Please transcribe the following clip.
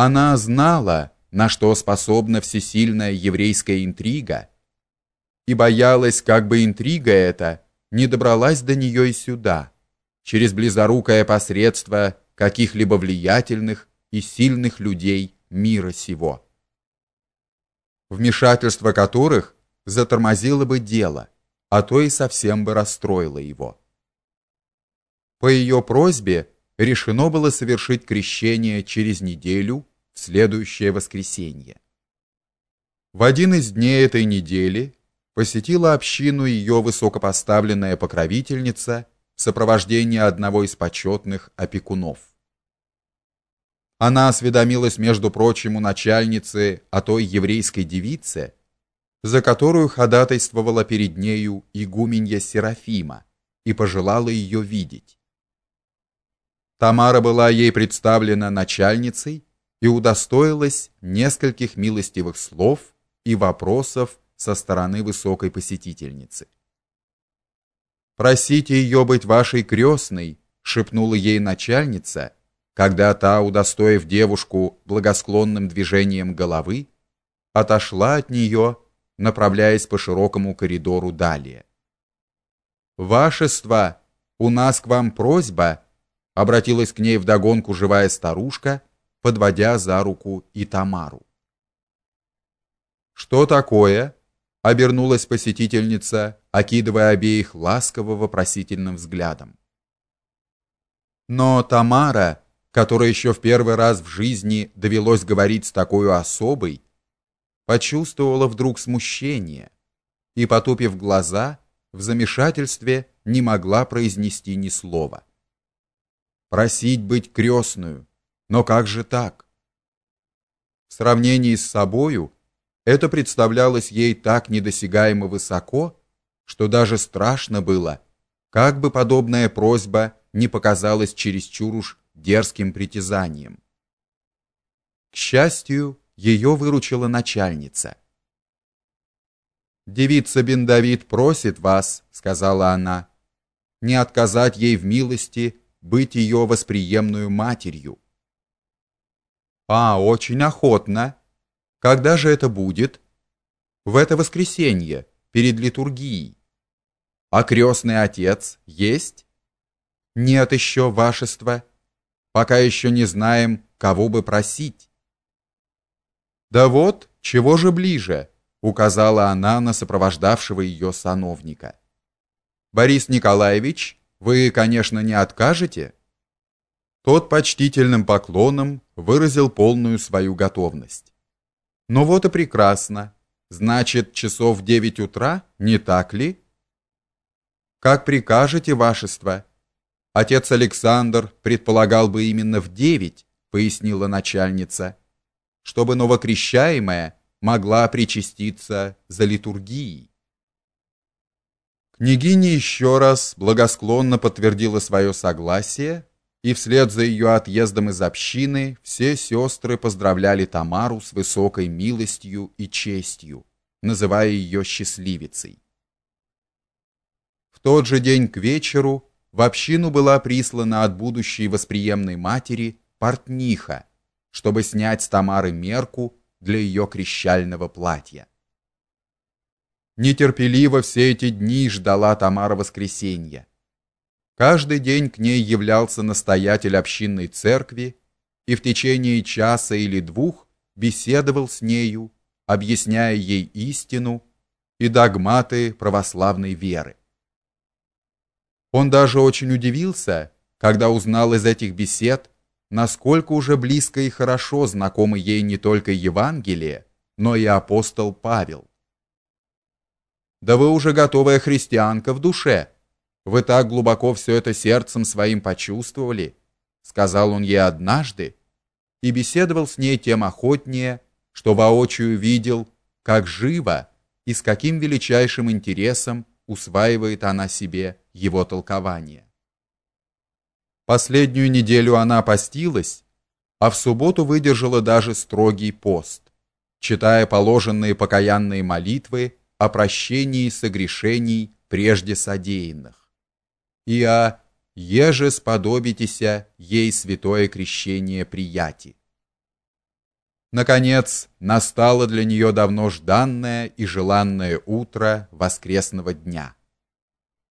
Она знала, на что способна всесильная еврейская интрига, и боялась, как бы интрига эта не добралась до нее и сюда, через близорукое посредство каких-либо влиятельных и сильных людей мира сего. Вмешательство которых затормозило бы дело, а то и совсем бы расстроило его. По ее просьбе решено было совершить крещение через неделю следующее воскресенье. В один из дней этой недели посетила общину ее высокопоставленная покровительница в сопровождении одного из почетных опекунов. Она осведомилась, между прочим, у начальницы о той еврейской девице, за которую ходатайствовала перед нею игуменья Серафима, и пожелала ее видеть. Тамара была ей представлена начальницей и удостоилась нескольких милостивых слов и вопросов со стороны высокой посетительницы. Просите ее быть вашей крестной, шепнула ей начальница, когда та, удостоив девушку благосклонным движением головы, отошла от нее, направляясь по широкому коридору далее. Вашество, у нас к вам просьба обратилась к ней вдогонку живая старушка, подводя за руку и Тамару. Что такое? обернулась посетительница, окидывая обеих ласково вопросительным взглядом. Но Тамара, которой еще в первый раз в жизни довелось говорить с такой особой, почувствовала вдруг смущение и потупив глаза, в замешательстве не могла произнести ни слова просить быть крестную. Но как же так? В сравнении с собою это представлялось ей так недосягаемо высоко, что даже страшно было, как бы подобная просьба не показалась чересчур уж дерзким притязанием. К счастью, ее выручила начальница. Девица Бен Давид просит вас, сказала она, не отказать ей в милости быть ее восприемную матерью. А, очень охотно. Когда же это будет? В это воскресенье, перед литургией. А крестный отец есть? Нет еще, вашество. Пока еще не знаем, кого бы просить. Да вот, чего же ближе, указала она на сопровождавшего ее сановника. Борис Николаевич вы, конечно, не откажете? Тот почтительным поклоном выразил полную свою готовность. Ну вот и прекрасно. Значит, часов в девять утра, не так ли? Как прикажете, вашество. Отец Александр предполагал бы именно в девять, пояснила начальница, чтобы новокрещаемая могла причаститься за литургией. Княгиня еще раз благосклонно подтвердила свое согласие, и вслед за ее отъездом из общины все сестры поздравляли Тамару с высокой милостью и честью, называя ее счастливицей. В тот же день к вечеру в общину была прислана от будущей восприемной матери портниха, чтобы снять с Тамары мерку для ее крещального платья. Нетерпеливо все эти дни ждала Тамара воскресенья. Каждый день к ней являлся настоятель общинной церкви и в течение часа или двух беседовал с нею, объясняя ей истину и догматы православной веры. Он даже очень удивился, когда узнал из этих бесед, насколько уже близко и хорошо знакомы ей не только Евангелие, но и апостол Павел. Да вы уже готовая христианка в душе. Вы так глубоко все это сердцем своим почувствовали, сказал он ей однажды и беседовал с ней тем охотнее, что воочию видел, как живо и с каким величайшим интересом усваивает она себе его толкование. Последнюю неделю она постилась, а в субботу выдержала даже строгий пост, читая положенные покаянные молитвы о прощении согрешений прежде содеянных и еже сподобитеся ей святое крещение прияти. Наконец, настало для нее давно жданное и желанное утро воскресного дня.